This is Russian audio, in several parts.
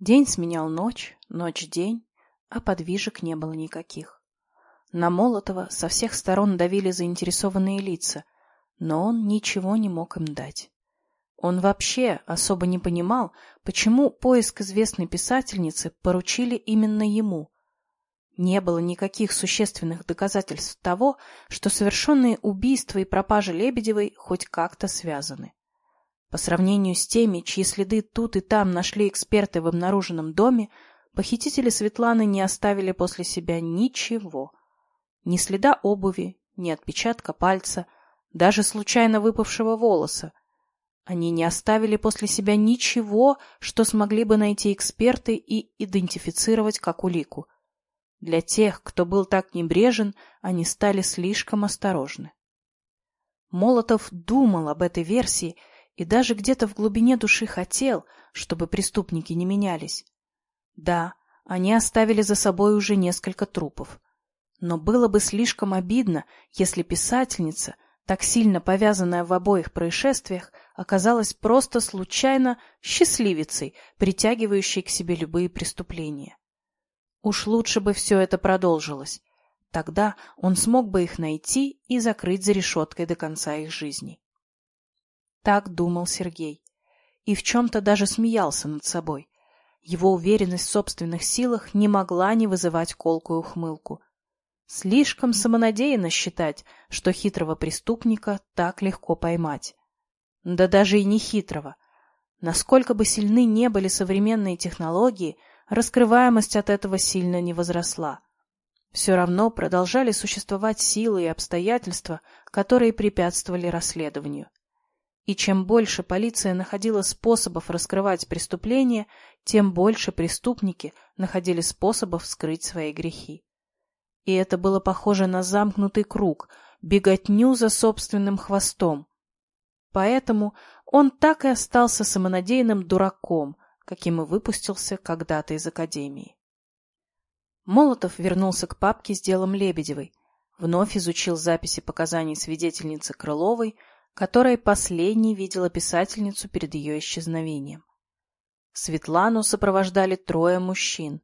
День сменял ночь, ночь — день, а подвижек не было никаких. На Молотова со всех сторон давили заинтересованные лица, но он ничего не мог им дать. Он вообще особо не понимал, почему поиск известной писательницы поручили именно ему. Не было никаких существенных доказательств того, что совершенные убийства и пропажа Лебедевой хоть как-то связаны. По сравнению с теми, чьи следы тут и там нашли эксперты в обнаруженном доме, похитители Светланы не оставили после себя ничего. Ни следа обуви, ни отпечатка пальца, даже случайно выпавшего волоса. Они не оставили после себя ничего, что смогли бы найти эксперты и идентифицировать как улику. Для тех, кто был так небрежен, они стали слишком осторожны. Молотов думал об этой версии и даже где-то в глубине души хотел, чтобы преступники не менялись. Да, они оставили за собой уже несколько трупов. Но было бы слишком обидно, если писательница, так сильно повязанная в обоих происшествиях, оказалась просто случайно счастливицей, притягивающей к себе любые преступления. Уж лучше бы все это продолжилось. Тогда он смог бы их найти и закрыть за решеткой до конца их жизни. Так думал Сергей. И в чем-то даже смеялся над собой. Его уверенность в собственных силах не могла не вызывать колкую ухмылку. Слишком самонадеянно считать, что хитрого преступника так легко поймать. Да даже и не хитрого. Насколько бы сильны не были современные технологии, раскрываемость от этого сильно не возросла. Все равно продолжали существовать силы и обстоятельства, которые препятствовали расследованию. И чем больше полиция находила способов раскрывать преступления, тем больше преступники находили способов скрыть свои грехи. И это было похоже на замкнутый круг, беготню за собственным хвостом. Поэтому он так и остался самонадеянным дураком, каким и выпустился когда-то из академии. Молотов вернулся к папке с делом Лебедевой, вновь изучил записи показаний свидетельницы Крыловой, которая последней видела писательницу перед ее исчезновением. Светлану сопровождали трое мужчин.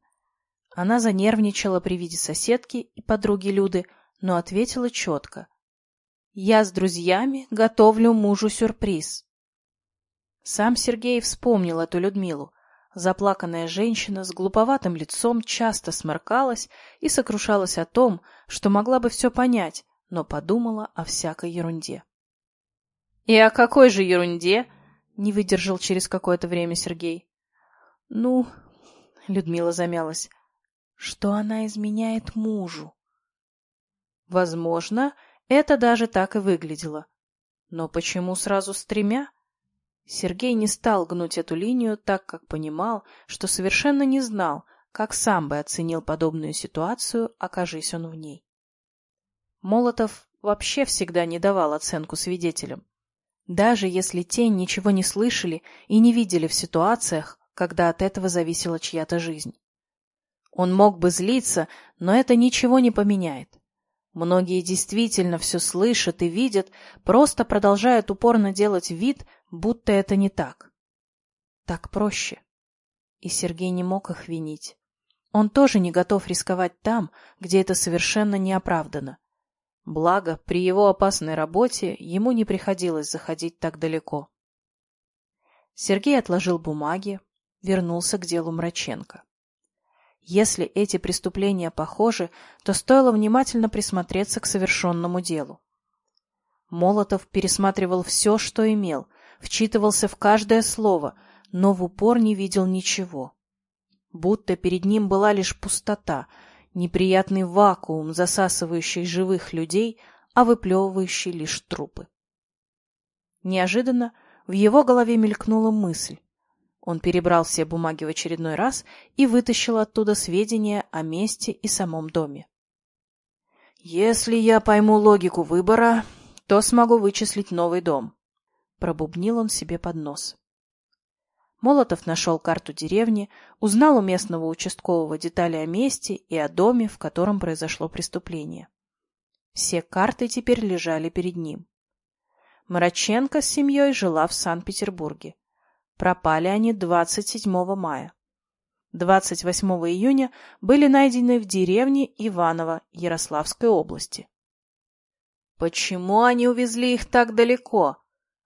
Она занервничала при виде соседки и подруги Люды, но ответила четко. «Я с друзьями готовлю мужу сюрприз». Сам Сергей вспомнил эту Людмилу. Заплаканная женщина с глуповатым лицом часто сморкалась и сокрушалась о том, что могла бы все понять, но подумала о всякой ерунде. «И о какой же ерунде?» — не выдержал через какое-то время Сергей. «Ну...» — Людмила замялась. «Что она изменяет мужу?» Возможно, это даже так и выглядело. Но почему сразу с тремя? Сергей не стал гнуть эту линию, так как понимал, что совершенно не знал, как сам бы оценил подобную ситуацию, окажись он в ней. Молотов вообще всегда не давал оценку свидетелям даже если те ничего не слышали и не видели в ситуациях, когда от этого зависела чья-то жизнь. Он мог бы злиться, но это ничего не поменяет. Многие действительно все слышат и видят, просто продолжают упорно делать вид, будто это не так. Так проще. И Сергей не мог их винить. Он тоже не готов рисковать там, где это совершенно неоправданно. Благо, при его опасной работе ему не приходилось заходить так далеко. Сергей отложил бумаги, вернулся к делу Мраченко. Если эти преступления похожи, то стоило внимательно присмотреться к совершенному делу. Молотов пересматривал все, что имел, вчитывался в каждое слово, но в упор не видел ничего. Будто перед ним была лишь пустота, неприятный вакуум, засасывающий живых людей, а выплевывающий лишь трупы. Неожиданно в его голове мелькнула мысль. Он перебрал все бумаги в очередной раз и вытащил оттуда сведения о месте и самом доме. «Если я пойму логику выбора, то смогу вычислить новый дом», — пробубнил он себе под нос. Молотов нашел карту деревни, узнал у местного участкового детали о месте и о доме, в котором произошло преступление. Все карты теперь лежали перед ним. Мараченко с семьей жила в Санкт-Петербурге. Пропали они 27 мая. 28 июня были найдены в деревне Иваново Ярославской области. Почему они увезли их так далеко?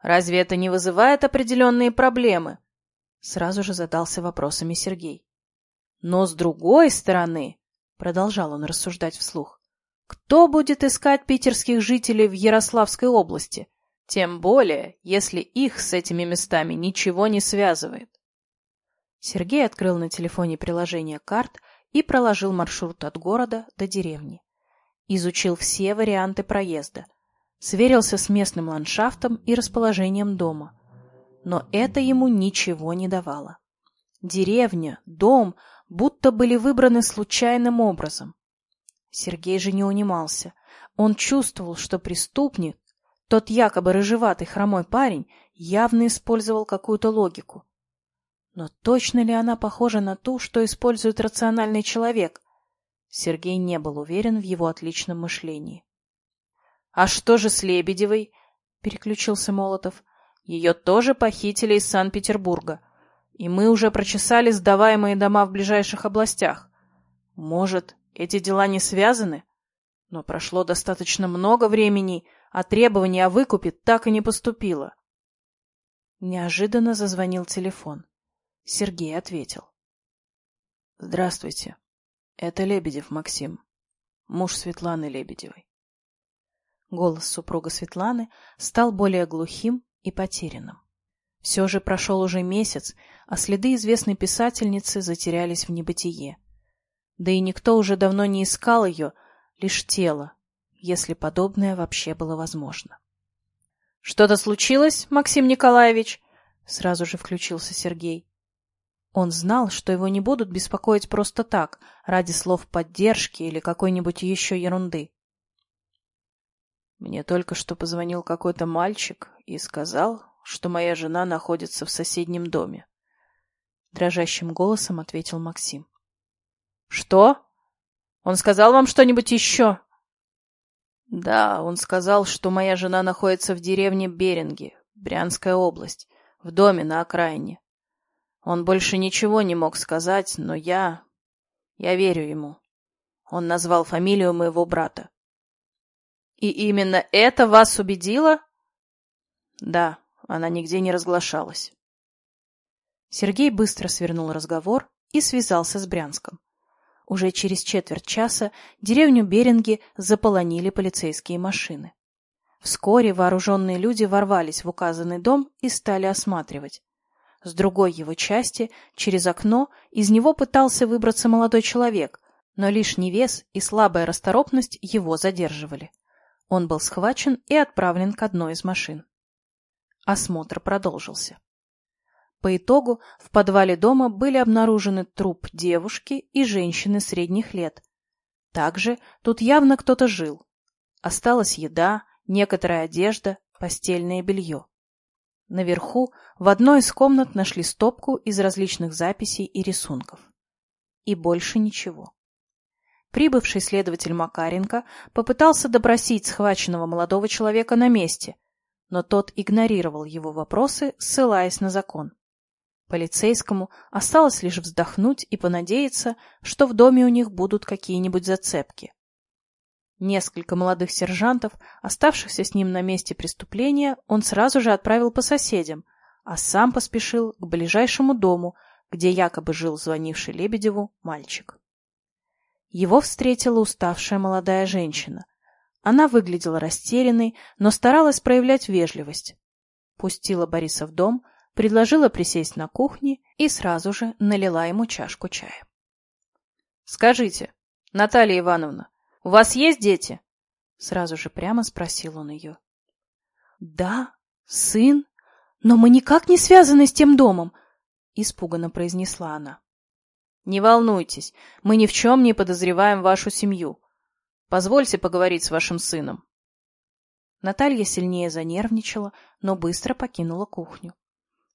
Разве это не вызывает определенные проблемы? Сразу же задался вопросами Сергей. Но с другой стороны, продолжал он рассуждать вслух, кто будет искать питерских жителей в Ярославской области? Тем более, если их с этими местами ничего не связывает. Сергей открыл на телефоне приложение карт и проложил маршрут от города до деревни. Изучил все варианты проезда. Сверился с местным ландшафтом и расположением дома. Но это ему ничего не давало. Деревня, дом будто были выбраны случайным образом. Сергей же не унимался. Он чувствовал, что преступник, тот якобы рыжеватый хромой парень, явно использовал какую-то логику. Но точно ли она похожа на ту, что использует рациональный человек? Сергей не был уверен в его отличном мышлении. — А что же с Лебедевой? — переключился Молотов. — Ее тоже похитили из Санкт-Петербурга. И мы уже прочесали сдаваемые дома в ближайших областях. Может, эти дела не связаны? Но прошло достаточно много времени, а требование о выкупе так и не поступило. Неожиданно зазвонил телефон. Сергей ответил. «Здравствуйте. Это Лебедев Максим, муж Светланы Лебедевой». Голос супруга Светланы стал более глухим и потерянным. Все же прошел уже месяц, а следы известной писательницы затерялись в небытие. Да и никто уже давно не искал ее, лишь тело, если подобное вообще было возможно. — Что-то случилось, Максим Николаевич? — сразу же включился Сергей. Он знал, что его не будут беспокоить просто так, ради слов поддержки или какой-нибудь еще ерунды. Мне только что позвонил какой-то мальчик и сказал, что моя жена находится в соседнем доме. Дрожащим голосом ответил Максим. — Что? Он сказал вам что-нибудь еще? — Да, он сказал, что моя жена находится в деревне Беринги, Брянская область, в доме на окраине. Он больше ничего не мог сказать, но я... Я верю ему. Он назвал фамилию моего брата. И именно это вас убедило? Да, она нигде не разглашалась. Сергей быстро свернул разговор и связался с Брянском. Уже через четверть часа деревню Беринги заполонили полицейские машины. Вскоре вооруженные люди ворвались в указанный дом и стали осматривать. С другой его части, через окно, из него пытался выбраться молодой человек, но лишний вес и слабая расторопность его задерживали. Он был схвачен и отправлен к одной из машин. Осмотр продолжился. По итогу в подвале дома были обнаружены труп девушки и женщины средних лет. Также тут явно кто-то жил. Осталась еда, некоторая одежда, постельное белье. Наверху в одной из комнат нашли стопку из различных записей и рисунков. И больше ничего. Прибывший следователь Макаренко попытался допросить схваченного молодого человека на месте, но тот игнорировал его вопросы, ссылаясь на закон. Полицейскому осталось лишь вздохнуть и понадеяться, что в доме у них будут какие-нибудь зацепки. Несколько молодых сержантов, оставшихся с ним на месте преступления, он сразу же отправил по соседям, а сам поспешил к ближайшему дому, где якобы жил звонивший Лебедеву мальчик. Его встретила уставшая молодая женщина. Она выглядела растерянной, но старалась проявлять вежливость. Пустила Бориса в дом, предложила присесть на кухне и сразу же налила ему чашку чая. — Скажите, Наталья Ивановна, у вас есть дети? Сразу же прямо спросил он ее. Да, сын, но мы никак не связаны с тем домом, испуганно произнесла она. Не волнуйтесь, мы ни в чем не подозреваем вашу семью. Позвольте поговорить с вашим сыном. Наталья сильнее занервничала, но быстро покинула кухню.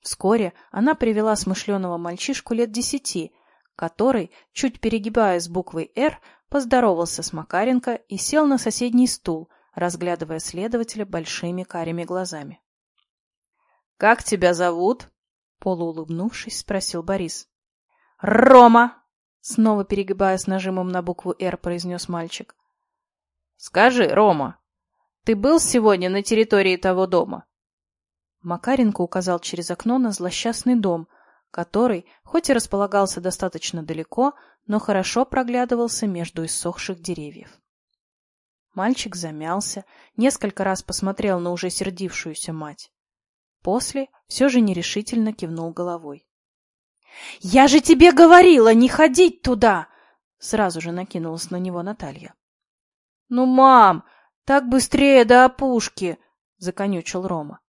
Вскоре она привела смышленого мальчишку лет десяти, который, чуть перегибая с буквой «Р», поздоровался с Макаренко и сел на соседний стул, разглядывая следователя большими карими глазами. — Как тебя зовут? — полуулыбнувшись, спросил Борис. Рома! Снова перегибая с нажимом на букву «Р», произнес мальчик. «Скажи, Рома, ты был сегодня на территории того дома?» Макаренко указал через окно на злосчастный дом, который, хоть и располагался достаточно далеко, но хорошо проглядывался между иссохших деревьев. Мальчик замялся, несколько раз посмотрел на уже сердившуюся мать. После все же нерешительно кивнул головой. — Я же тебе говорила не ходить туда! — сразу же накинулась на него Наталья. — Ну, мам, так быстрее до опушки! — законючил Рома.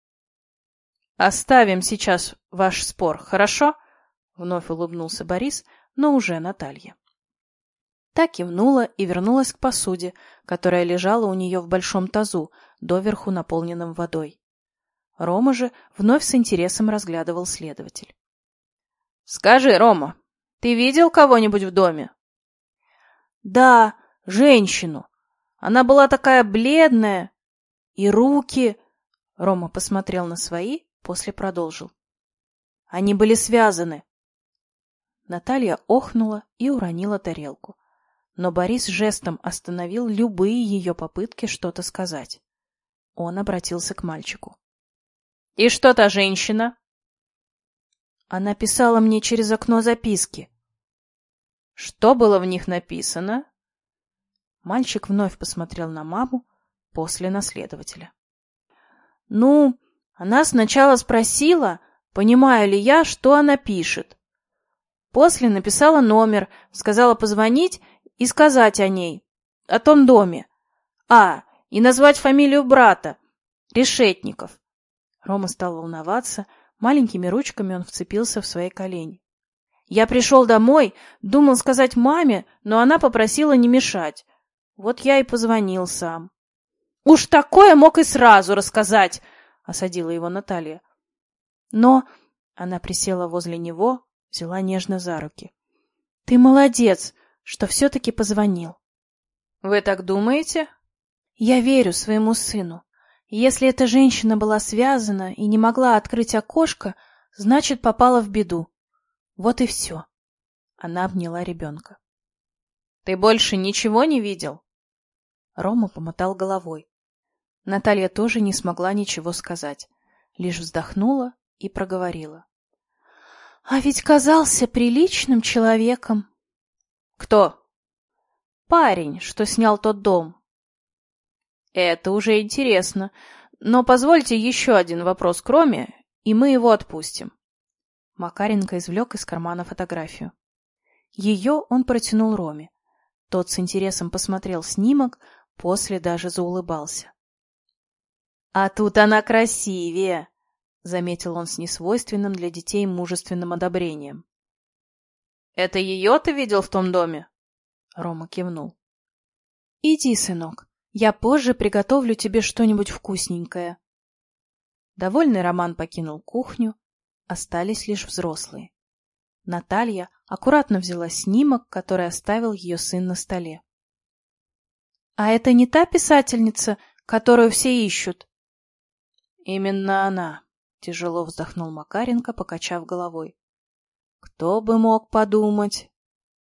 — Оставим сейчас ваш спор, хорошо? — вновь улыбнулся Борис, но уже Наталья. Та кивнула и вернулась к посуде, которая лежала у нее в большом тазу, доверху наполненном водой. Рома же вновь с интересом разглядывал следователь. — Скажи, Рома, ты видел кого-нибудь в доме? — Да, женщину. Она была такая бледная. И руки... Рома посмотрел на свои, после продолжил. Они были связаны. Наталья охнула и уронила тарелку но Борис жестом остановил любые ее попытки что-то сказать. Он обратился к мальчику. — И что та женщина? Она писала мне через окно записки. — Что было в них написано? Мальчик вновь посмотрел на маму, после наследователя. — Ну, она сначала спросила, понимаю ли я, что она пишет. После написала номер, сказала позвонить и сказать о ней, о том доме. А, и назвать фамилию брата, Решетников. Рома стал волноваться, маленькими ручками он вцепился в свои колени. Я пришел домой, думал сказать маме, но она попросила не мешать. Вот я и позвонил сам. — Уж такое мог и сразу рассказать, — осадила его Наталья. Но она присела возле него, взяла нежно за руки. — Ты молодец, что все-таки позвонил. — Вы так думаете? — Я верю своему сыну. Если эта женщина была связана и не могла открыть окошко, значит, попала в беду. Вот и все. Она обняла ребенка. — Ты больше ничего не видел? Рома помотал головой. Наталья тоже не смогла ничего сказать, лишь вздохнула и проговорила. — А ведь казался приличным человеком. Кто? Парень, что снял тот дом. Это уже интересно. Но позвольте еще один вопрос кроме, и мы его отпустим. Макаренко извлек из кармана фотографию. Ее он протянул Роме. Тот с интересом посмотрел снимок, после даже заулыбался. — А тут она красивее! — заметил он с несвойственным для детей мужественным одобрением. Это ее ты видел в том доме? Рома кивнул. Иди, сынок, я позже приготовлю тебе что-нибудь вкусненькое. Довольный Роман покинул кухню, остались лишь взрослые. Наталья аккуратно взяла снимок, который оставил ее сын на столе. — А это не та писательница, которую все ищут? — Именно она, — тяжело вздохнул Макаренко, покачав головой. «Кто бы мог подумать?»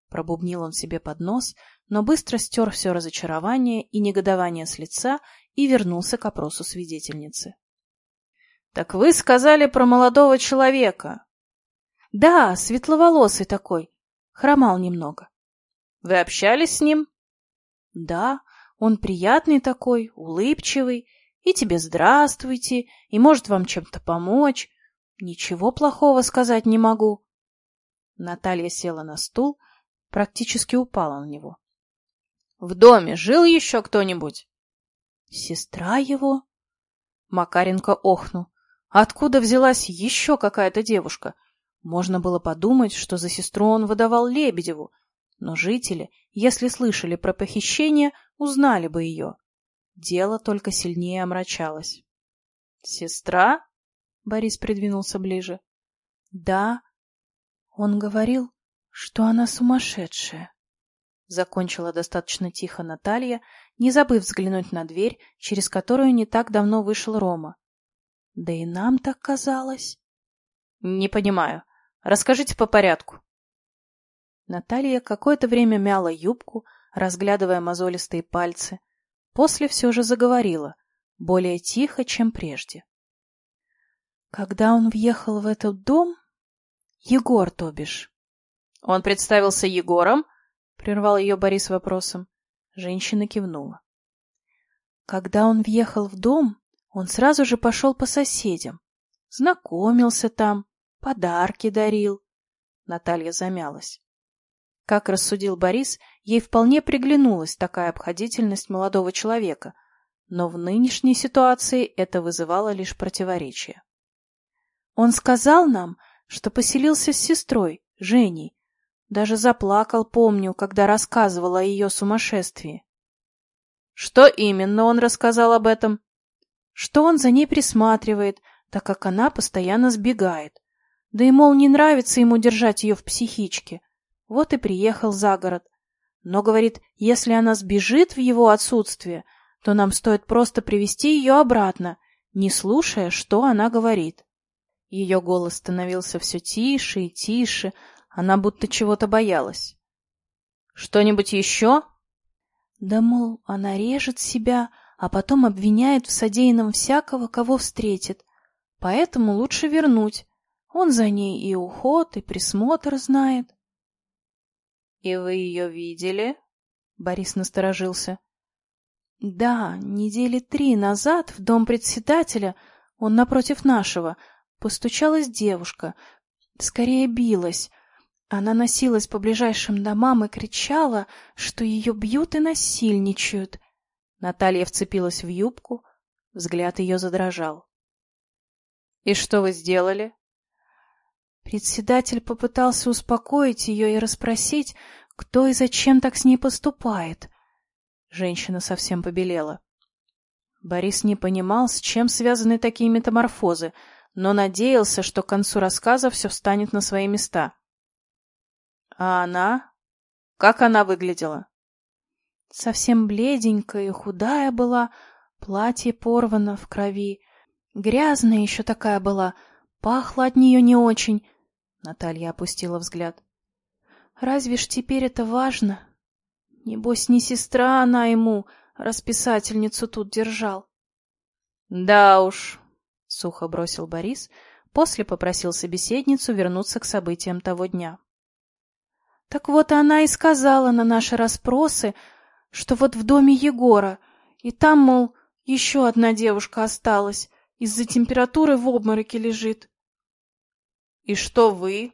Пробубнил он себе под нос, но быстро стер все разочарование и негодование с лица и вернулся к опросу свидетельницы. «Так вы сказали про молодого человека?» «Да, светловолосый такой. Хромал немного». «Вы общались с ним?» «Да, он приятный такой, улыбчивый, и тебе здравствуйте, и может вам чем-то помочь. Ничего плохого сказать не могу. Наталья села на стул, практически упала на него. — В доме жил еще кто-нибудь? — Сестра его? Макаренко охнул. Откуда взялась еще какая-то девушка? Можно было подумать, что за сестру он выдавал Лебедеву, но жители, если слышали про похищение, узнали бы ее. Дело только сильнее омрачалось. — Сестра? — Борис придвинулся ближе. — Да, он говорил, что она сумасшедшая. Закончила достаточно тихо Наталья, не забыв взглянуть на дверь, через которую не так давно вышел Рома. Да и нам так казалось. Не понимаю. Расскажите по порядку. Наталья какое-то время мяла юбку, разглядывая мозолистые пальцы. После все же заговорила, более тихо, чем прежде. Когда он въехал в этот дом... Егор, то бишь. Он представился Егором? Прервал ее Борис вопросом. Женщина кивнула. Когда он въехал в дом, он сразу же пошел по соседям. Знакомился там, подарки дарил. Наталья замялась. Как рассудил Борис, ей вполне приглянулась такая обходительность молодого человека, но в нынешней ситуации это вызывало лишь противоречие. Он сказал нам, что поселился с сестрой, Женей. Даже заплакал, помню, когда рассказывал о ее сумасшествии. Что именно он рассказал об этом? Что он за ней присматривает, так как она постоянно сбегает. Да и, мол, не нравится ему держать ее в психичке. Вот и приехал за город. Но, говорит, если она сбежит в его отсутствие, то нам стоит просто привести ее обратно, не слушая, что она говорит. Ее голос становился все тише и тише, она будто чего-то боялась. «Что-нибудь еще?» Да, мол, она режет себя, а потом обвиняет в содеянном всякого, кого встретит. Поэтому лучше вернуть. Он за ней и уход, и присмотр знает. «И вы ее видели?» Борис насторожился. «Да, недели три назад в дом председателя, он напротив нашего, постучалась девушка, скорее билась. Она носилась по ближайшим домам и кричала, что ее бьют и насильничают. Наталья вцепилась в юбку, взгляд ее задрожал. — И что вы сделали? Председатель попытался успокоить ее и расспросить, кто и зачем так с ней поступает. Женщина совсем побелела. Борис не понимал, с чем связаны такие метаморфозы, но надеялся, что к концу рассказа все встанет на свои места. — А она? Как она выглядела? Совсем бледенькая и худая была, платье порвано в крови. Грязная еще такая была, пахло от нее не очень, Наталья опустила взгляд. Разве ж теперь это важно? Небось, не сестра она ему, расписательницу тут держал. Да уж, сухо бросил Борис, после попросил собеседницу вернуться к событиям того дня. Так вот она и сказала на наши расспросы, что вот в доме Егора, и там, мол, еще одна девушка осталась, из-за температуры в обмороке лежит. И что вы?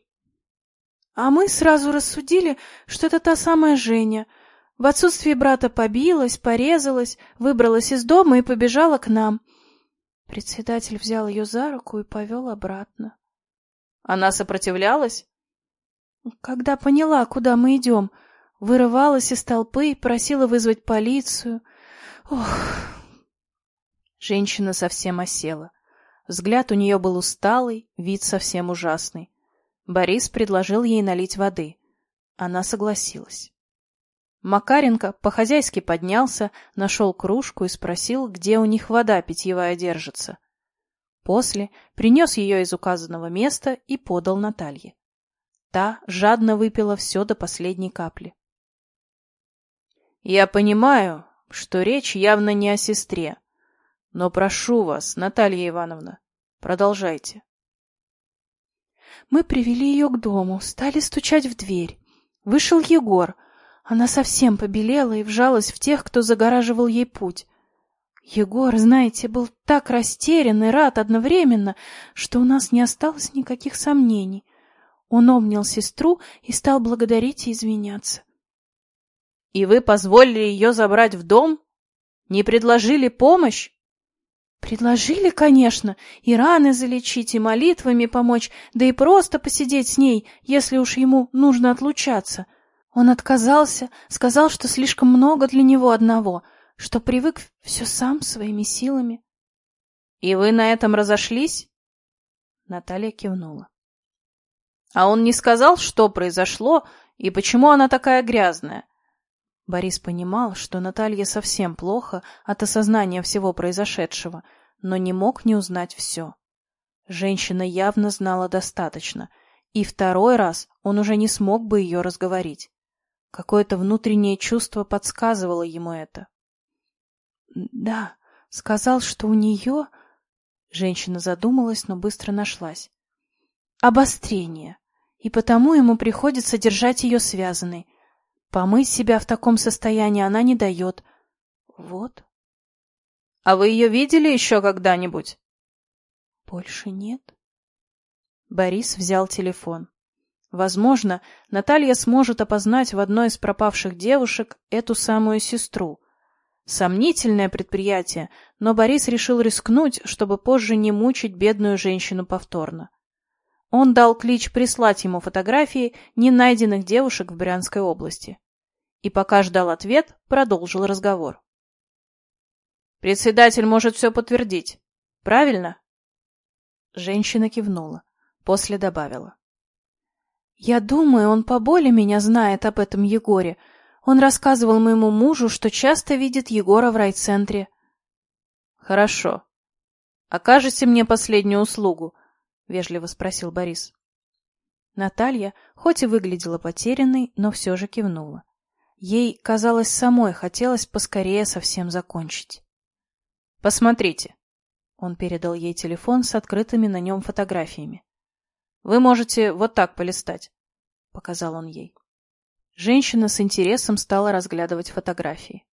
А мы сразу рассудили, что это та самая Женя. В отсутствие брата побилась, порезалась, выбралась из дома и побежала к нам. Председатель взял ее за руку и повел обратно. Она сопротивлялась? Когда поняла, куда мы идем, вырывалась из толпы, просила вызвать полицию. Ох! Женщина совсем осела. Взгляд у нее был усталый, вид совсем ужасный. Борис предложил ей налить воды. Она согласилась. Макаренко по-хозяйски поднялся, нашел кружку и спросил, где у них вода питьевая держится. После принес ее из указанного места и подал Наталье. Та жадно выпила все до последней капли. «Я понимаю, что речь явно не о сестре, но прошу вас, Наталья Ивановна, продолжайте. Мы привели ее к дому, стали стучать в дверь. Вышел Егор. Она совсем побелела и вжалась в тех, кто загораживал ей путь. Егор, знаете, был так растерян и рад одновременно, что у нас не осталось никаких сомнений. Он обнял сестру и стал благодарить и извиняться. — И вы позволили ее забрать в дом? Не предложили помощь? Предложили, конечно, и раны залечить, и молитвами помочь, да и просто посидеть с ней, если уж ему нужно отлучаться. Он отказался, сказал, что слишком много для него одного, что привык все сам своими силами. — И вы на этом разошлись? Наталья кивнула. — А он не сказал, что произошло и почему она такая грязная? Борис понимал, что Наталье совсем плохо от осознания всего произошедшего, но не мог не узнать все. Женщина явно знала достаточно, И второй раз он уже не смог бы ее разговорить. Какое-то внутреннее чувство подсказывало ему это. «Да, сказал, что у нее...» Женщина задумалась, но быстро нашлась. «Обострение, и потому ему приходится держать ее связанной. Помыть себя в таком состоянии она не дает. Вот». «А вы ее видели еще когда-нибудь?» «Больше нет». Борис взял телефон. Возможно, Наталья сможет опознать в одной из пропавших девушек эту самую сестру. Сомнительное предприятие, но Борис решил рискнуть, чтобы позже не мучить бедную женщину повторно. Он дал клич прислать ему фотографии не найденных девушек в Брянской области. И пока ждал ответ, продолжил разговор. «Председатель может все подтвердить. Правильно?» Женщина кивнула. После добавила. Я думаю, он поболее меня знает об этом Егоре. Он рассказывал моему мужу, что часто видит Егора в райцентре. Хорошо. Окажете мне последнюю услугу? Вежливо спросил Борис. Наталья, хоть и выглядела потерянной, но все же кивнула. Ей, казалось, самой хотелось поскорее совсем закончить. «Посмотрите». Он передал ей телефон с открытыми на нем фотографиями. Вы можете вот так полистать, — показал он ей. Женщина с интересом стала разглядывать фотографии.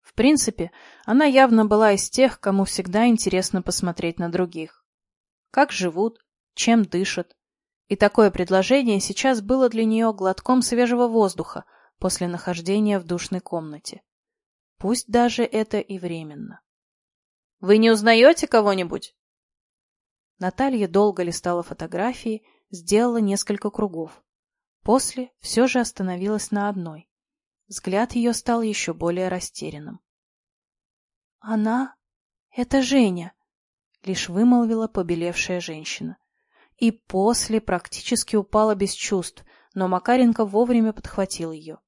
В принципе, она явно была из тех, кому всегда интересно посмотреть на других. Как живут, чем дышат. И такое предложение сейчас было для нее глотком свежего воздуха после нахождения в душной комнате. Пусть даже это и временно. — Вы не узнаете кого-нибудь? Наталья долго листала фотографии, сделала несколько кругов. После все же остановилась на одной. Взгляд ее стал еще более растерянным. — Она? Это Женя! — лишь вымолвила побелевшая женщина. И после практически упала без чувств, но Макаренко вовремя подхватил ее.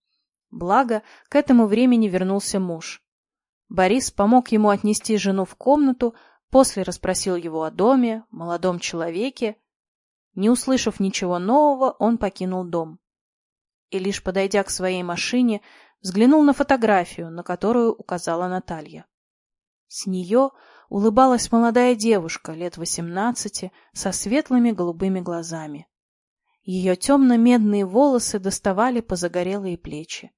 Благо, к этому времени вернулся муж. Борис помог ему отнести жену в комнату, После расспросил его о доме, молодом человеке. Не услышав ничего нового, он покинул дом. И лишь подойдя к своей машине, взглянул на фотографию, на которую указала Наталья. С нее улыбалась молодая девушка лет восемнадцати со светлыми голубыми глазами. Ее темно-медные волосы доставали по загорелые плечи.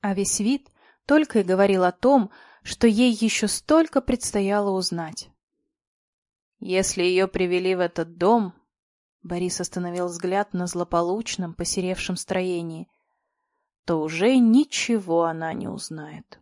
А весь вид только и говорил о том, что ей еще столько предстояло узнать. Если ее привели в этот дом... Борис остановил взгляд на злополучном, посеревшем строении. То уже ничего она не узнает.